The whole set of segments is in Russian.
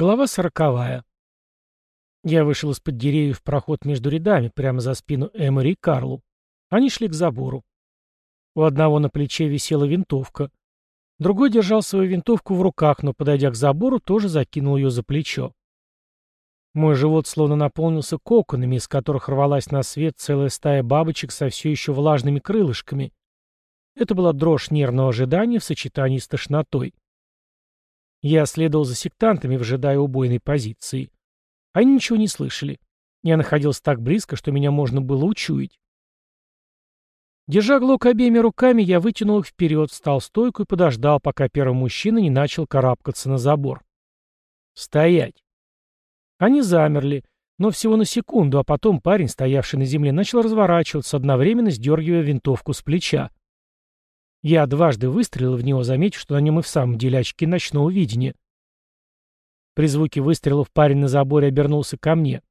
Глава сороковая. Я вышел из-под деревьев в проход между рядами, прямо за спину Эмори и Карлу. Они шли к забору. У одного на плече висела винтовка. Другой держал свою винтовку в руках, но, подойдя к забору, тоже закинул ее за плечо. Мой живот словно наполнился коконами, из которых рвалась на свет целая стая бабочек со все еще влажными крылышками. Это была дрожь нервного ожидания в сочетании с тошнотой. Я следовал за сектантами, вжидая убойной позиции. Они ничего не слышали. Я находился так близко, что меня можно было учуять. Держа глок обеими руками, я вытянул их вперед, встал стойку и подождал, пока первый мужчина не начал карабкаться на забор. «Стоять!» Они замерли, но всего на секунду, а потом парень, стоявший на земле, начал разворачиваться, одновременно сдергивая винтовку с плеча. Я дважды выстрелил в него, заметив, что на нем и в самом деле очки ночного видения. При звуке выстрелов парень на заборе обернулся ко мне.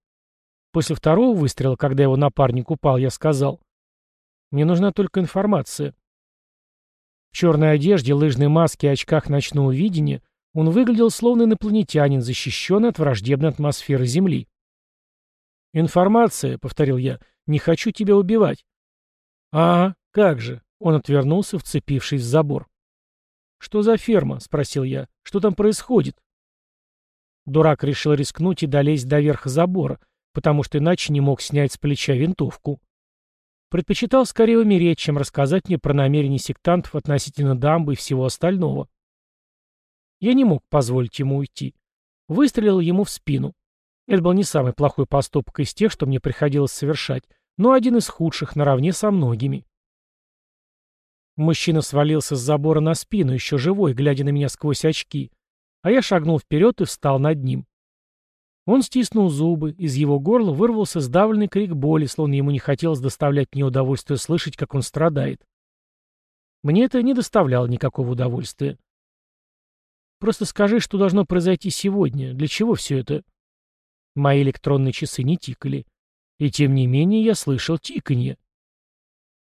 После второго выстрела, когда его напарник упал, я сказал, «Мне нужна только информация». В черной одежде, лыжной маске и очках ночного видения он выглядел словно инопланетянин, защищенный от враждебной атмосферы Земли. «Информация», — повторил я, — «не хочу тебя убивать». «А, как же», он отвернулся, вцепившись в забор. «Что за ферма?» — спросил я. «Что там происходит?» Дурак решил рискнуть и долезть до верха забора, потому что иначе не мог снять с плеча винтовку. Предпочитал скорее умереть, чем рассказать мне про намерения сектантов относительно дамбы и всего остального. Я не мог позволить ему уйти. Выстрелил ему в спину. Это был не самый плохой поступок из тех, что мне приходилось совершать, но один из худших наравне со многими. Мужчина свалился с забора на спину, еще живой, глядя на меня сквозь очки, а я шагнул вперед и встал над ним. Он стиснул зубы, из его горла вырвался сдавленный крик боли, словно ему не хотелось доставлять мне удовольствие слышать, как он страдает. Мне это не доставляло никакого удовольствия. Просто скажи, что должно произойти сегодня. Для чего все это? Мои электронные часы не тикали. И тем не менее я слышал тиканье.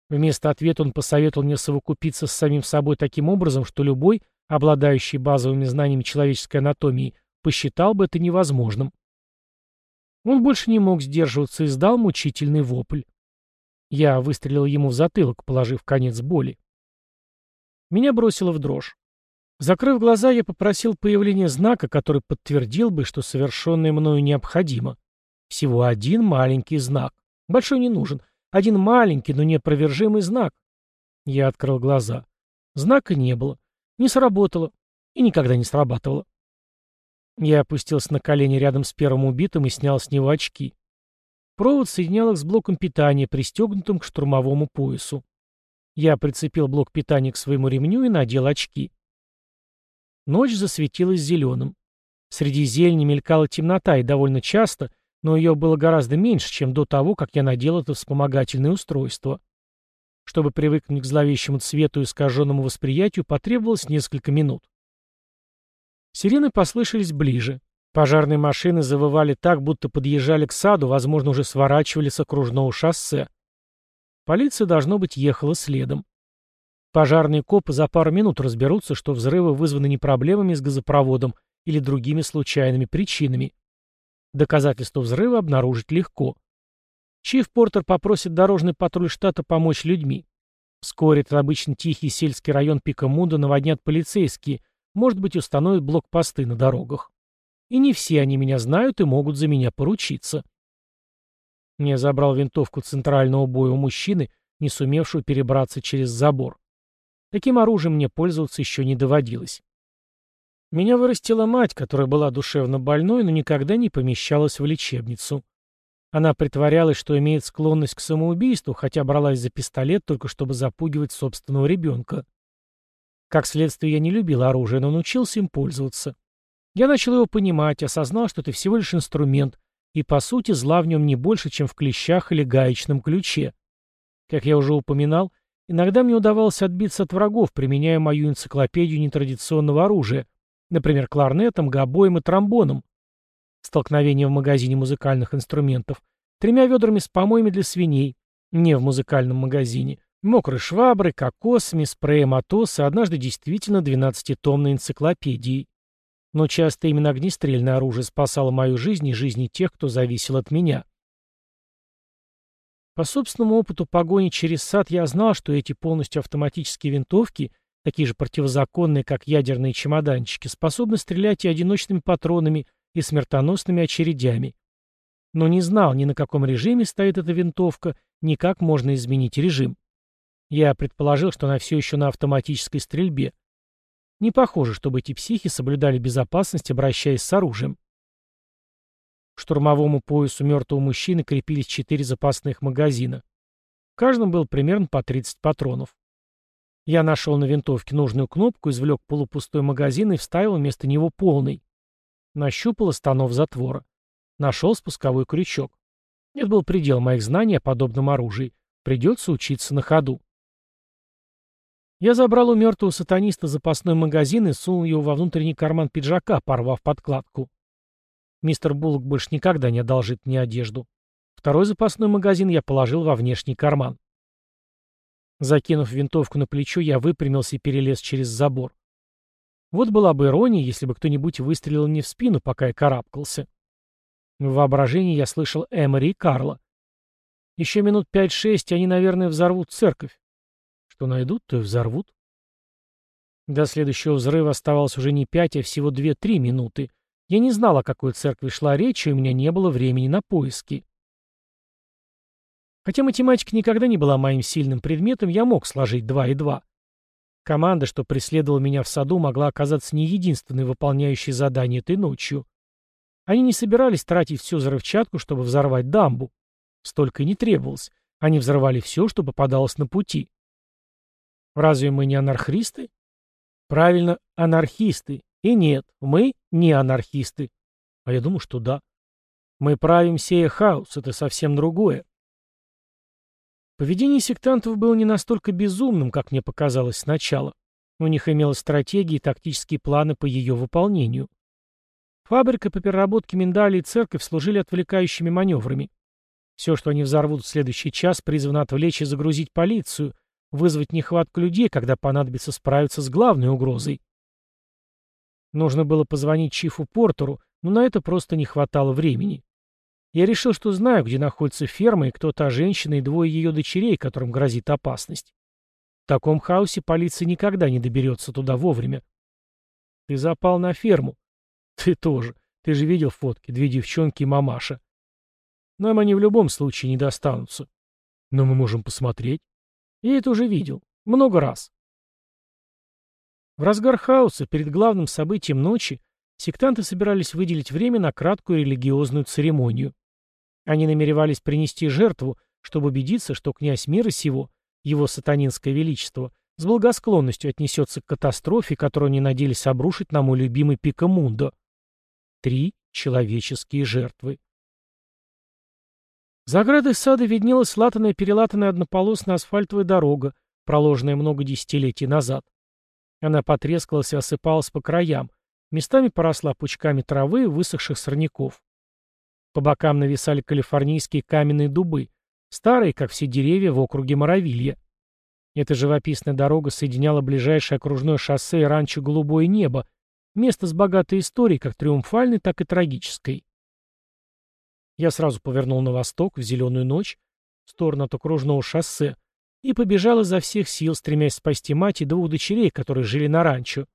Вместо ответа он посоветовал мне совокупиться с самим собой таким образом, что любой, обладающий базовыми знаниями человеческой анатомии, посчитал бы это невозможным. Он больше не мог сдерживаться и сдал мучительный вопль. Я выстрелил ему в затылок, положив конец боли. Меня бросило в дрожь. Закрыв глаза, я попросил появления знака, который подтвердил бы, что совершенное мною необходимо. Всего один маленький знак. Большой не нужен — один маленький, но неопровержимый знак. Я открыл глаза. Знака не было. Не сработало. И никогда не срабатывало. Я опустился на колени рядом с первым убитым и снял с него очки. Провод соединял их с блоком питания, пристегнутым к штурмовому поясу. Я прицепил блок питания к своему ремню и надел очки. Ночь засветилась зеленым. Среди зелени мелькала темнота, и довольно часто — но ее было гораздо меньше, чем до того, как я надел это вспомогательное устройство. Чтобы привыкнуть к зловещему цвету и искаженному восприятию, потребовалось несколько минут. Сирены послышались ближе. Пожарные машины завывали так, будто подъезжали к саду, возможно, уже сворачивали с окружного шоссе. Полиция, должно быть, ехала следом. Пожарные копы за пару минут разберутся, что взрывы вызваны не проблемами с газопроводом или другими случайными причинами. Доказательства взрыва обнаружить легко. Чиф Портер попросит дорожный патруль штата помочь людьми. Вскоре этот обычно тихий сельский район Пикамунда наводнят полицейские, может быть, установят блокпосты на дорогах. И не все они меня знают и могут за меня поручиться. Я забрал винтовку центрального боя у мужчины, не сумевшего перебраться через забор. Таким оружием мне пользоваться еще не доводилось. Меня вырастила мать, которая была душевно больной, но никогда не помещалась в лечебницу. Она притворялась, что имеет склонность к самоубийству, хотя бралась за пистолет только чтобы запугивать собственного ребенка. Как следствие, я не любил оружие, но научился им пользоваться. Я начал его понимать, осознал, что это всего лишь инструмент, и, по сути, зла в нем не больше, чем в клещах или гаечном ключе. Как я уже упоминал, иногда мне удавалось отбиться от врагов, применяя мою энциклопедию нетрадиционного оружия, Например, кларнетом, гобоем и тромбоном. Столкновение в магазине музыкальных инструментов. Тремя ведрами с помоями для свиней. Не в музыкальном магазине. Мокрой шваброй, кокосами, спреем Атос однажды действительно двенадцатитомной энциклопедией. Но часто именно огнестрельное оружие спасало мою жизнь и жизни тех, кто зависел от меня. По собственному опыту погони через сад я знал, что эти полностью автоматические винтовки, такие же противозаконные, как ядерные чемоданчики, способны стрелять и одиночными патронами, и смертоносными очередями. Но не знал, ни на каком режиме стоит эта винтовка, ни как можно изменить режим. Я предположил, что она все еще на автоматической стрельбе. Не похоже, чтобы эти психи соблюдали безопасность, обращаясь с оружием. К штурмовому поясу мертвого мужчины крепились четыре запасных магазина. В каждом было примерно по 30 патронов. Я нашел на винтовке нужную кнопку, извлек полупустой магазин и вставил вместо него полный. Нащупал останов затвора. Нашел спусковой крючок. Это был предел моих знаний о подобном оружии. Придется учиться на ходу. Я забрал у мертвого сатаниста запасной магазин и сунул его во внутренний карман пиджака, порвав подкладку. Мистер Буллок больше никогда не одолжит мне одежду. Второй запасной магазин я положил во внешний карман. Закинув винтовку на плечо, я выпрямился и перелез через забор. Вот была бы ирония, если бы кто-нибудь выстрелил мне в спину, пока я карабкался. В воображении я слышал Эмори и Карла. Еще минут пять-шесть, они, наверное, взорвут церковь. Что найдут, то и взорвут. До следующего взрыва оставалось уже не пять, а всего две-три минуты. Я не знал, о какой церкви шла речь, и у меня не было времени на поиски. Хотя математика никогда не была моим сильным предметом, я мог сложить два и два. Команда, что преследовала меня в саду, могла оказаться не единственной выполняющей задание этой ночью. Они не собирались тратить всю взрывчатку, чтобы взорвать дамбу. Столько и не требовалось. Они взорвали все, что попадалось на пути. Разве мы не анархисты? Правильно, анархисты. И нет, мы не анархисты. А я думаю, что да. Мы правим сея хаос, это совсем другое. Поведение сектантов было не настолько безумным, как мне показалось сначала. У них имелась стратегия и тактические планы по ее выполнению. Фабрика по переработке миндаля и церковь служили отвлекающими маневрами. Все, что они взорвут в следующий час, призвано отвлечь и загрузить полицию, вызвать нехватку людей, когда понадобится справиться с главной угрозой. Нужно было позвонить Чифу Портеру, но на это просто не хватало времени. Я решил, что знаю, где находится ферма и кто та женщина и двое ее дочерей, которым грозит опасность. В таком хаосе полиция никогда не доберется туда вовремя. Ты запал на ферму. Ты тоже. Ты же видел фотки, две девчонки и мамаша. Нам они в любом случае не достанутся. Но мы можем посмотреть. Я это уже видел. Много раз. В разгар хаоса, перед главным событием ночи, сектанты собирались выделить время на краткую религиозную церемонию. Они намеревались принести жертву, чтобы убедиться, что князь мира сего, его сатанинское величество, с благосклонностью отнесется к катастрофе, которую они надеялись обрушить на мой любимый Пикамундо. Три человеческие жертвы. За оградой сада виднелась латаная-перелатанная однополосная асфальтовая дорога, проложенная много десятилетий назад. Она потрескалась и осыпалась по краям, местами поросла пучками травы и высохших сорняков. По бокам нависали калифорнийские каменные дубы, старые, как все деревья в округе Моровилья. Эта живописная дорога соединяла ближайшее окружное шоссе и ранчо «Голубое небо», место с богатой историей, как триумфальной, так и трагической. Я сразу повернул на восток, в зеленую ночь, в сторону от окружного шоссе, и побежал изо всех сил, стремясь спасти мать и двух дочерей, которые жили на ранчо.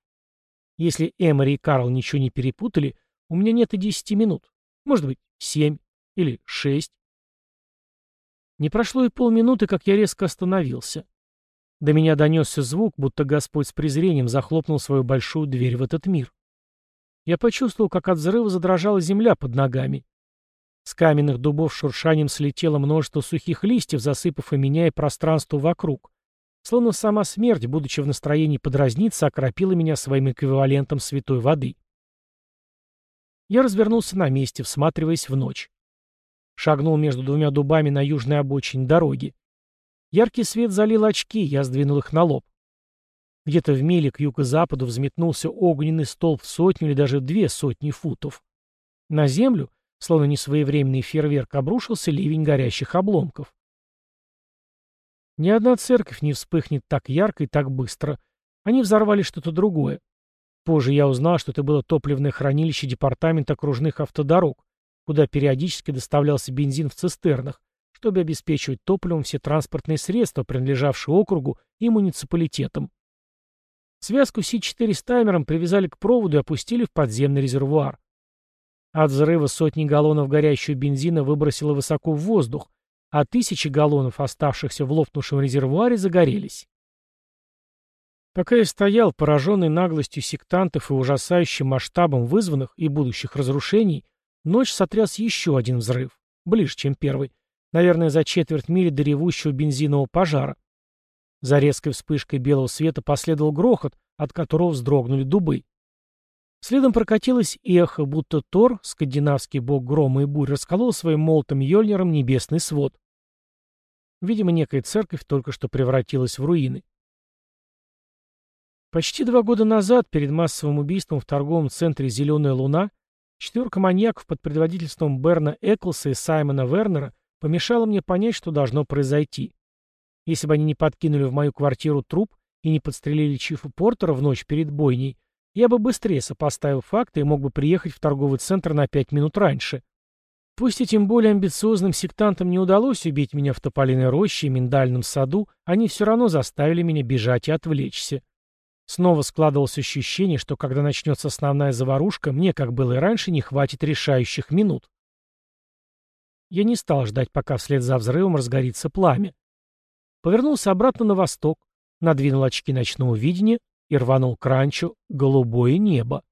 Если Эмори и Карл ничего не перепутали, у меня нет и десяти минут. Может быть, семь или шесть. Не прошло и полминуты, как я резко остановился. До меня донесся звук, будто Господь с презрением захлопнул свою большую дверь в этот мир. Я почувствовал, как от взрыва задрожала земля под ногами. С каменных дубов шуршанием слетело множество сухих листьев, засыпав и меняя пространство вокруг. Словно сама смерть, будучи в настроении подразниться, окропила меня своим эквивалентом святой воды. Я развернулся на месте, всматриваясь в ночь. Шагнул между двумя дубами на южной обочине дороги. Яркий свет залил очки, я сдвинул их на лоб. Где-то в миле к юго-западу взметнулся огненный столб в сотню или даже две сотни футов. На землю, Словно несвоевременный фейерверк обрушился ливень горящих обломков. Ни одна церковь не вспыхнет так ярко и так быстро. Они взорвали что-то другое. Позже я узнал, что это было топливное хранилище Департамента окружных автодорог, куда периодически доставлялся бензин в цистернах, чтобы обеспечивать топливом все транспортные средства, принадлежавшие округу и муниципалитетам. Связку Си-4 с таймером привязали к проводу и опустили в подземный резервуар. От взрыва сотни галлонов горящего бензина выбросило высоко в воздух, а тысячи галлонов, оставшихся в лопнувшем резервуаре, загорелись. Пока я стоял, пораженный наглостью сектантов и ужасающим масштабом вызванных и будущих разрушений, ночь сотряс еще один взрыв, ближе, чем первый, наверное, за четверть мили до ревущего бензинового пожара. За резкой вспышкой белого света последовал грохот, от которого вздрогнули дубы. Следом прокатилось эхо, будто Тор, скандинавский бог грома и бурь, расколол своим молотом Йольнером небесный свод. Видимо, некая церковь только что превратилась в руины. Почти два года назад, перед массовым убийством в торговом центре «Зеленая луна», четверка маньяков под предводительством Берна Эклса и Саймона Вернера помешала мне понять, что должно произойти. Если бы они не подкинули в мою квартиру труп и не подстрелили Чифа Портера в ночь перед бойней, я бы быстрее сопоставил факты и мог бы приехать в торговый центр на пять минут раньше. Пусть этим более амбициозным сектантам не удалось убить меня в Тополиной роще и миндальном саду, они все равно заставили меня бежать и отвлечься. Снова складывалось ощущение, что когда начнется основная заварушка, мне, как было и раньше, не хватит решающих минут. Я не стал ждать, пока вслед за взрывом разгорится пламя. Повернулся обратно на восток, надвинул очки ночного видения и рванул к ранчо «Голубое небо».